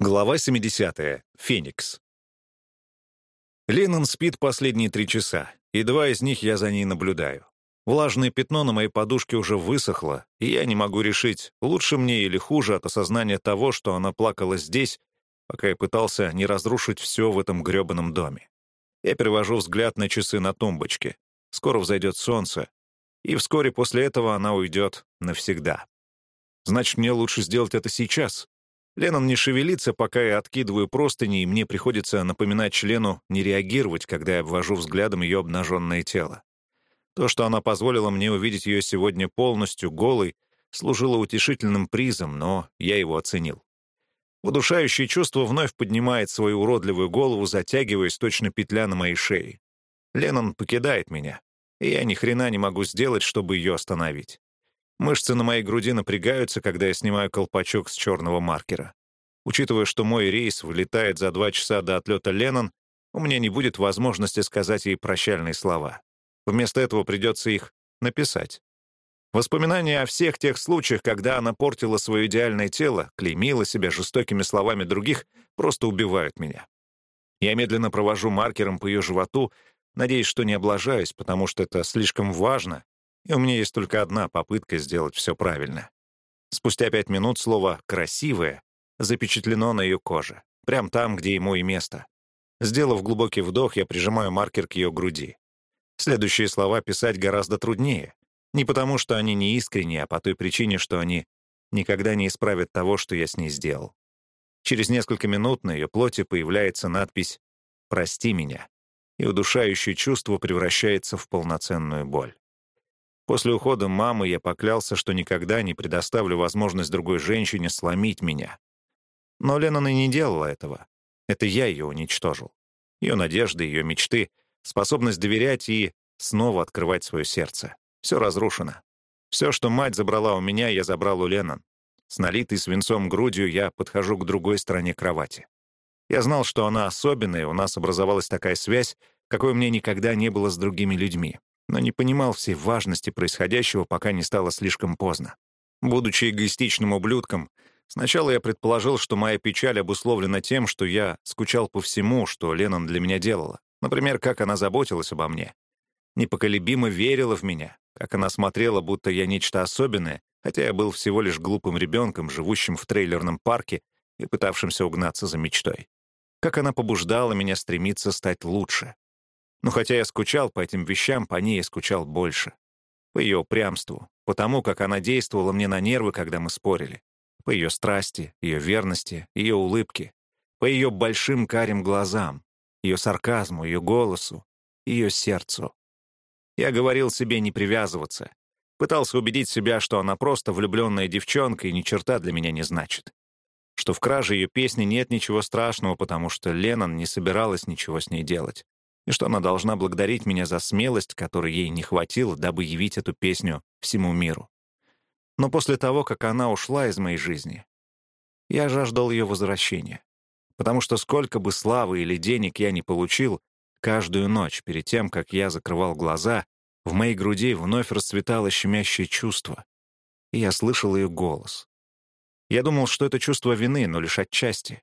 Глава 70. Феникс. Леннон спит последние три часа, и два из них я за ней наблюдаю. Влажное пятно на моей подушке уже высохло, и я не могу решить, лучше мне или хуже от осознания того, что она плакала здесь, пока я пытался не разрушить все в этом грёбаном доме. Я перевожу взгляд на часы на тумбочке. Скоро взойдет солнце, и вскоре после этого она уйдет навсегда. Значит, мне лучше сделать это сейчас, Леннон не шевелится, пока я откидываю простыни, и мне приходится напоминать члену не реагировать, когда я обвожу взглядом ее обнаженное тело. То, что она позволила мне увидеть ее сегодня полностью голой, служило утешительным призом, но я его оценил. Удушающее чувство вновь поднимает свою уродливую голову, затягиваясь точно петля на моей шее. Леннон покидает меня, и я ни хрена не могу сделать, чтобы ее остановить. Мышцы на моей груди напрягаются, когда я снимаю колпачок с черного маркера. Учитывая, что мой рейс вылетает за два часа до отлета Леннон, у меня не будет возможности сказать ей прощальные слова. Вместо этого придется их написать. Воспоминания о всех тех случаях, когда она портила свое идеальное тело, клеймила себя жестокими словами других, просто убивают меня. Я медленно провожу маркером по ее животу, надеясь, что не облажаюсь, потому что это слишком важно и у меня есть только одна попытка сделать все правильно. Спустя пять минут слово «красивое» запечатлено на ее коже, прямо там, где ему и место. Сделав глубокий вдох, я прижимаю маркер к ее груди. Следующие слова писать гораздо труднее. Не потому, что они не искренние, а по той причине, что они никогда не исправят того, что я с ней сделал. Через несколько минут на ее плоти появляется надпись «Прости меня», и удушающее чувство превращается в полноценную боль. После ухода мамы я поклялся, что никогда не предоставлю возможность другой женщине сломить меня. Но Леннон и не делала этого. Это я ее уничтожил. Ее надежды, ее мечты, способность доверять и снова открывать свое сердце. Все разрушено. Все, что мать забрала у меня, я забрал у Леннон. С налитой свинцом грудью я подхожу к другой стороне кровати. Я знал, что она особенная, у нас образовалась такая связь, какой у меня никогда не было с другими людьми но не понимал всей важности происходящего, пока не стало слишком поздно. Будучи эгоистичным ублюдком, сначала я предположил, что моя печаль обусловлена тем, что я скучал по всему, что Леннон для меня делала. Например, как она заботилась обо мне. Непоколебимо верила в меня, как она смотрела, будто я нечто особенное, хотя я был всего лишь глупым ребенком, живущим в трейлерном парке и пытавшимся угнаться за мечтой. Как она побуждала меня стремиться стать лучше, но хотя я скучал по этим вещам, по ней я скучал больше. По ее упрямству, по тому, как она действовала мне на нервы, когда мы спорили. По ее страсти, ее верности, ее улыбке. По ее большим карим глазам, ее сарказму, ее голосу, ее сердцу. Я говорил себе не привязываться. Пытался убедить себя, что она просто влюбленная девчонка и ни черта для меня не значит. Что в краже ее песни нет ничего страшного, потому что Леннон не собиралась ничего с ней делать и что она должна благодарить меня за смелость, которой ей не хватило, дабы явить эту песню всему миру. Но после того, как она ушла из моей жизни, я жаждал ее возвращения. Потому что сколько бы славы или денег я не получил, каждую ночь перед тем, как я закрывал глаза, в моей груди вновь расцветало щемящее чувство. И я слышал ее голос. Я думал, что это чувство вины, но лишь отчасти.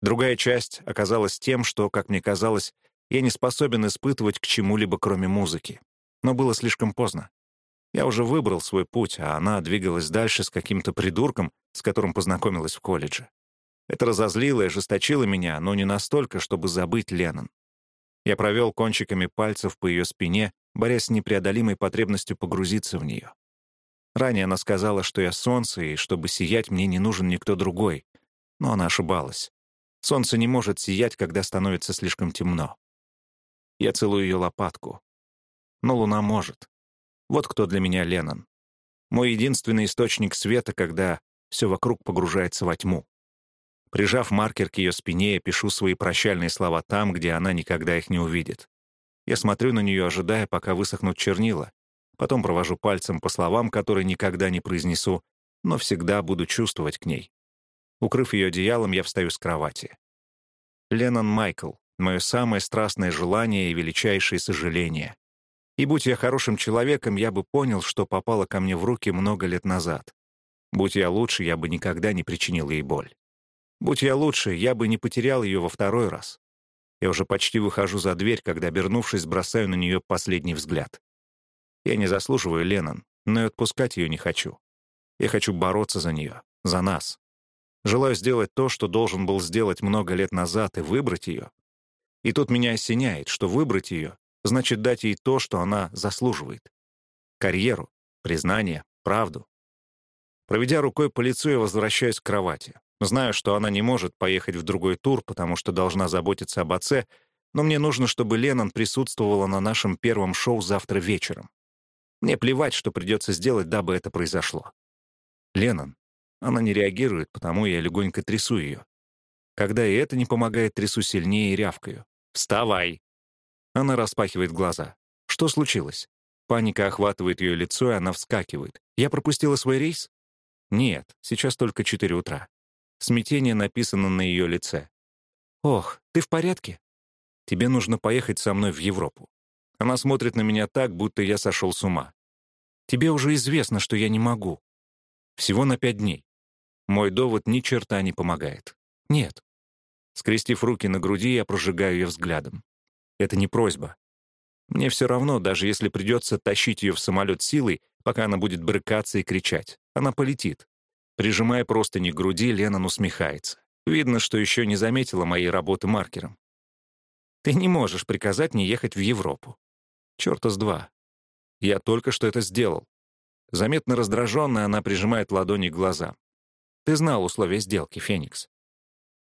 Другая часть оказалась тем, что, как мне казалось, я не способен испытывать к чему-либо, кроме музыки. Но было слишком поздно. Я уже выбрал свой путь, а она двигалась дальше с каким-то придурком, с которым познакомилась в колледже. Это разозлило и ожесточило меня, но не настолько, чтобы забыть Леннон. Я провел кончиками пальцев по ее спине, борясь с непреодолимой потребностью погрузиться в нее. Ранее она сказала, что я солнце, и чтобы сиять, мне не нужен никто другой. Но она ошибалась. Солнце не может сиять, когда становится слишком темно. Я целую ее лопатку. Но луна может. Вот кто для меня Леннон. Мой единственный источник света, когда все вокруг погружается во тьму. Прижав маркер к ее спине, я пишу свои прощальные слова там, где она никогда их не увидит. Я смотрю на нее, ожидая, пока высохнут чернила. Потом провожу пальцем по словам, которые никогда не произнесу, но всегда буду чувствовать к ней. Укрыв ее одеялом, я встаю с кровати. Леннон Майкл мое самое страстное желание и величайшее сожаление. И будь я хорошим человеком, я бы понял, что попало ко мне в руки много лет назад. Будь я лучше, я бы никогда не причинил ей боль. Будь я лучше, я бы не потерял ее во второй раз. Я уже почти выхожу за дверь, когда, обернувшись, бросаю на нее последний взгляд. Я не заслуживаю Леннон, но и отпускать ее не хочу. Я хочу бороться за нее, за нас. Желаю сделать то, что должен был сделать много лет назад, и выбрать ее. И тут меня осеняет, что выбрать ее значит дать ей то, что она заслуживает. Карьеру, признание, правду. Проведя рукой по лицу, я возвращаюсь к кровати. Знаю, что она не может поехать в другой тур, потому что должна заботиться об отце, но мне нужно, чтобы Леннон присутствовала на нашем первом шоу завтра вечером. Мне плевать, что придется сделать, дабы это произошло. Леннон. Она не реагирует, потому я легонько трясу ее. Когда и это не помогает, трясу сильнее и рявкаю. «Вставай!» Она распахивает глаза. Что случилось? Паника охватывает ее лицо, и она вскакивает. «Я пропустила свой рейс?» «Нет, сейчас только 4 утра». Смятение написано на ее лице. «Ох, ты в порядке? Тебе нужно поехать со мной в Европу». Она смотрит на меня так, будто я сошел с ума. «Тебе уже известно, что я не могу. Всего на пять дней. Мой довод ни черта не помогает. Нет». Скрестив руки на груди, я прожигаю ее взглядом. Это не просьба. Мне все равно, даже если придется тащить ее в самолет силой, пока она будет брыкаться и кричать. Она полетит. Прижимая простыни к груди, Леннон усмехается. Видно, что еще не заметила моей работы маркером. Ты не можешь приказать мне ехать в Европу. Чёрта с два. Я только что это сделал. Заметно раздраженная, она прижимает ладони к глазам. Ты знал условия сделки, Феникс.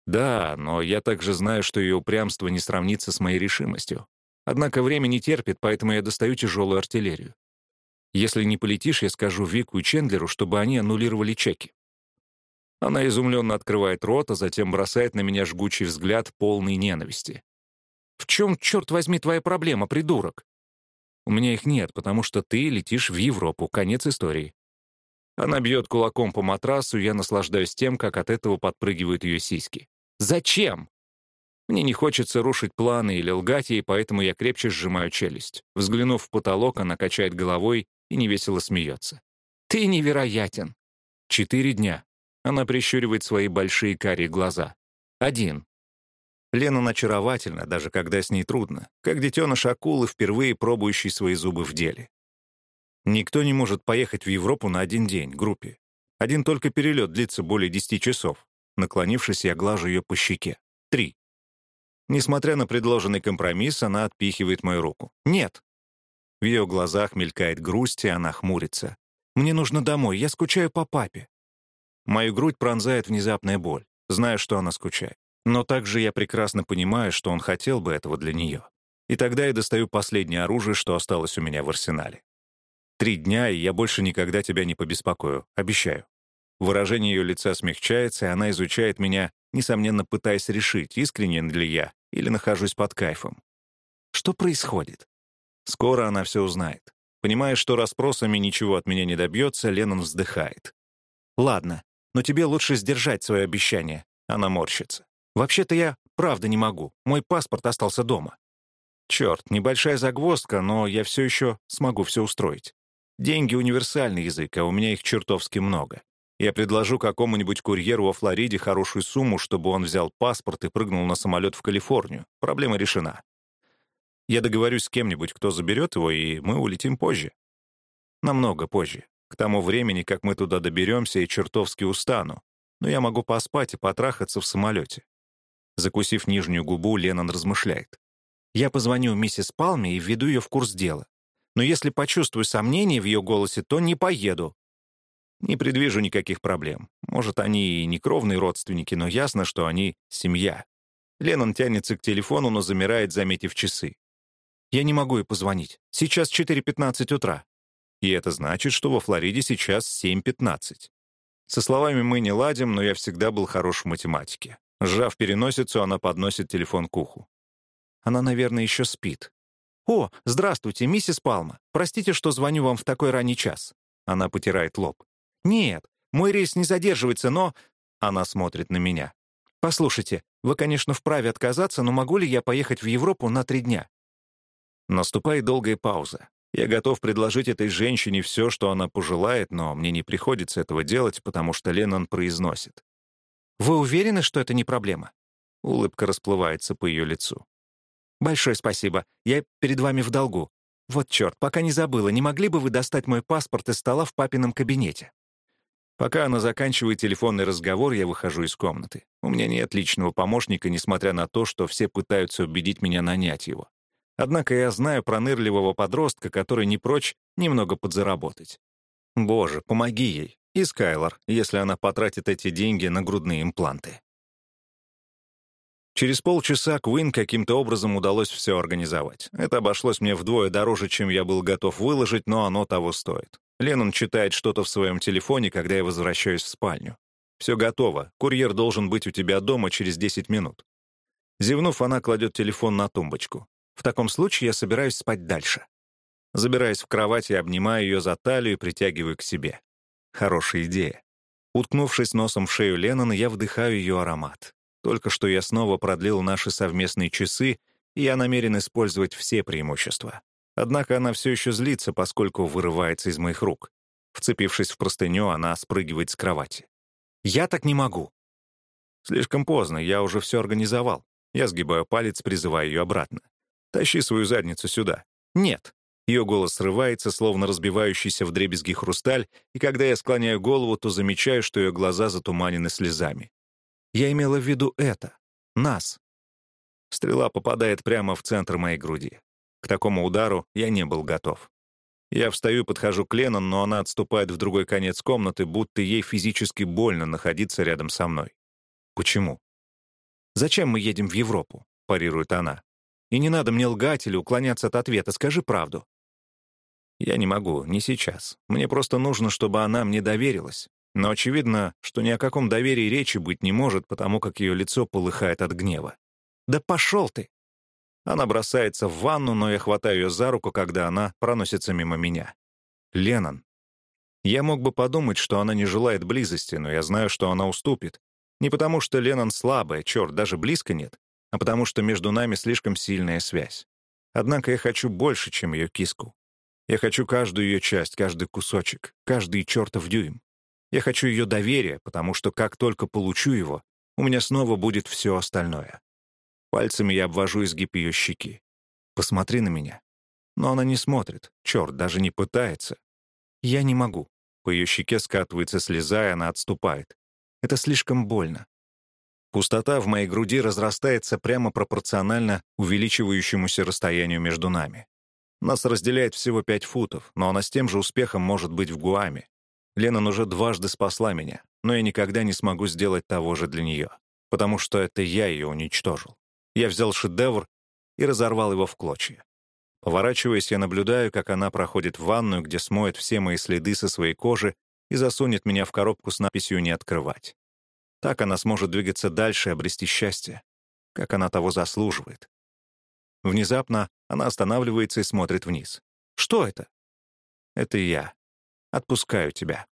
Да, но я также знаю, что ее упрямство не сравнится с моей решимостью. Однако время не терпит, поэтому я достаю тяжелую артиллерию. Если не полетишь, я скажу Вику и Чендлеру, чтобы они аннулировали чеки. Она изумленно открывает рот, а затем бросает на меня жгучий взгляд полный ненависти. «В чем, черт возьми, твоя проблема, придурок?» «У меня их нет, потому что ты летишь в Европу. Конец истории». Она бьет кулаком по матрасу, я наслаждаюсь тем, как от этого подпрыгивают ее сиськи. «Зачем?» Мне не хочется рушить планы или лгать ей, поэтому я крепче сжимаю челюсть. Взглянув в потолок, она качает головой и невесело смеется. «Ты невероятен!» Четыре дня. Она прищуривает свои большие карие глаза. Один. Лена очаровательна, даже когда с ней трудно, как детеныш акулы, впервые пробующий свои зубы в деле. Никто не может поехать в Европу на один день, группе. Один только перелет длится более 10 часов. Наклонившись, я глажу ее по щеке. Три. Несмотря на предложенный компромисс, она отпихивает мою руку. «Нет». В ее глазах мелькает грусть, и она хмурится. «Мне нужно домой, я скучаю по папе». Мою грудь пронзает внезапная боль. Знаю, что она скучает. Но также я прекрасно понимаю, что он хотел бы этого для нее. И тогда я достаю последнее оружие, что осталось у меня в арсенале. Три дня, и я больше никогда тебя не побеспокою. Обещаю. Выражение ее лица смягчается, и она изучает меня, несомненно пытаясь решить, искренен ли я или нахожусь под кайфом. Что происходит? Скоро она все узнает. Понимая, что расспросами ничего от меня не добьется, Леннон вздыхает. «Ладно, но тебе лучше сдержать свое обещание». Она морщится. «Вообще-то я правда не могу. Мой паспорт остался дома». Черт, небольшая загвоздка, но я все еще смогу все устроить. Деньги — универсальный язык, а у меня их чертовски много. Я предложу какому-нибудь курьеру во Флориде хорошую сумму, чтобы он взял паспорт и прыгнул на самолет в Калифорнию. Проблема решена. Я договорюсь с кем-нибудь, кто заберет его, и мы улетим позже. Намного позже. К тому времени, как мы туда доберемся, и чертовски устану. Но я могу поспать и потрахаться в самолете. Закусив нижнюю губу, Леннон размышляет. Я позвоню миссис Палме и введу ее в курс дела. Но если почувствую сомнение в ее голосе, то не поеду. Не предвижу никаких проблем. Может, они и не кровные родственники, но ясно, что они — семья. Леннон тянется к телефону, но замирает, заметив часы. «Я не могу ей позвонить. Сейчас 4.15 утра». И это значит, что во Флориде сейчас 7.15. Со словами мы не ладим, но я всегда был хорош в математике. Сжав переносицу, она подносит телефон к уху. Она, наверное, еще спит. «О, здравствуйте, миссис Палма. Простите, что звоню вам в такой ранний час». Она потирает лоб. «Нет, мой рейс не задерживается, но...» Она смотрит на меня. «Послушайте, вы, конечно, вправе отказаться, но могу ли я поехать в Европу на три дня?» Наступает долгая пауза. Я готов предложить этой женщине все, что она пожелает, но мне не приходится этого делать, потому что Леннон произносит. Вы уверены, что это не проблема?» Улыбка расплывается по ее лицу. «Большое спасибо. Я перед вами в долгу. Вот черт, пока не забыла, не могли бы вы достать мой паспорт из стола в папином кабинете?» Пока она заканчивает телефонный разговор, я выхожу из комнаты. У меня нет личного помощника, несмотря на то, что все пытаются убедить меня нанять его. Однако я знаю пронырливого подростка, который не прочь немного подзаработать. Боже, помоги ей. И Скайлор, если она потратит эти деньги на грудные импланты. Через полчаса Куин каким-то образом удалось все организовать. Это обошлось мне вдвое дороже, чем я был готов выложить, но оно того стоит. Леннон читает что-то в своем телефоне, когда я возвращаюсь в спальню. «Все готово. Курьер должен быть у тебя дома через 10 минут». Зевнув, она кладет телефон на тумбочку. «В таком случае я собираюсь спать дальше». Забираясь в кровать, я обнимаю ее за талию и притягиваю к себе. Хорошая идея. Уткнувшись носом в шею Леннона, я вдыхаю ее аромат. Только что я снова продлил наши совместные часы, и я намерен использовать все преимущества. Однако она все еще злится, поскольку вырывается из моих рук. Вцепившись в простыню, она спрыгивает с кровати. «Я так не могу!» Слишком поздно, я уже все организовал. Я сгибаю палец, призывая ее обратно. «Тащи свою задницу сюда». «Нет». Ее голос срывается, словно разбивающийся в дребезги хрусталь, и когда я склоняю голову, то замечаю, что ее глаза затуманены слезами. Я имела в виду это. Нас. Стрела попадает прямо в центр моей груди. К такому удару я не был готов. Я встаю, подхожу к Леннон, но она отступает в другой конец комнаты, будто ей физически больно находиться рядом со мной. Почему? «Зачем мы едем в Европу?» — парирует она. «И не надо мне лгать или уклоняться от ответа, скажи правду». Я не могу, не сейчас. Мне просто нужно, чтобы она мне доверилась. Но очевидно, что ни о каком доверии речи быть не может, потому как ее лицо полыхает от гнева. «Да пошел ты!» Она бросается в ванну, но я хватаю ее за руку, когда она проносится мимо меня. Леннон. Я мог бы подумать, что она не желает близости, но я знаю, что она уступит. Не потому, что Леннон слабая, черт, даже близко нет, а потому, что между нами слишком сильная связь. Однако я хочу больше, чем ее киску. Я хочу каждую ее часть, каждый кусочек, каждый чертов дюйм. Я хочу ее доверия, потому что как только получу его, у меня снова будет все остальное. Пальцами я обвожу изгиб ее щеки. «Посмотри на меня». Но она не смотрит. Черт, даже не пытается. Я не могу. По ее щеке скатывается слеза, и она отступает. Это слишком больно. Пустота в моей груди разрастается прямо пропорционально увеличивающемуся расстоянию между нами. Нас разделяет всего пять футов, но она с тем же успехом может быть в Гуаме. Леннон уже дважды спасла меня, но я никогда не смогу сделать того же для нее, потому что это я ее уничтожил. Я взял шедевр и разорвал его в клочья. Поворачиваясь, я наблюдаю, как она проходит в ванную, где смоет все мои следы со своей кожи и засунет меня в коробку с надписью «Не открывать». Так она сможет двигаться дальше и обрести счастье, как она того заслуживает. Внезапно она останавливается и смотрит вниз. «Что это?» «Это я. Отпускаю тебя».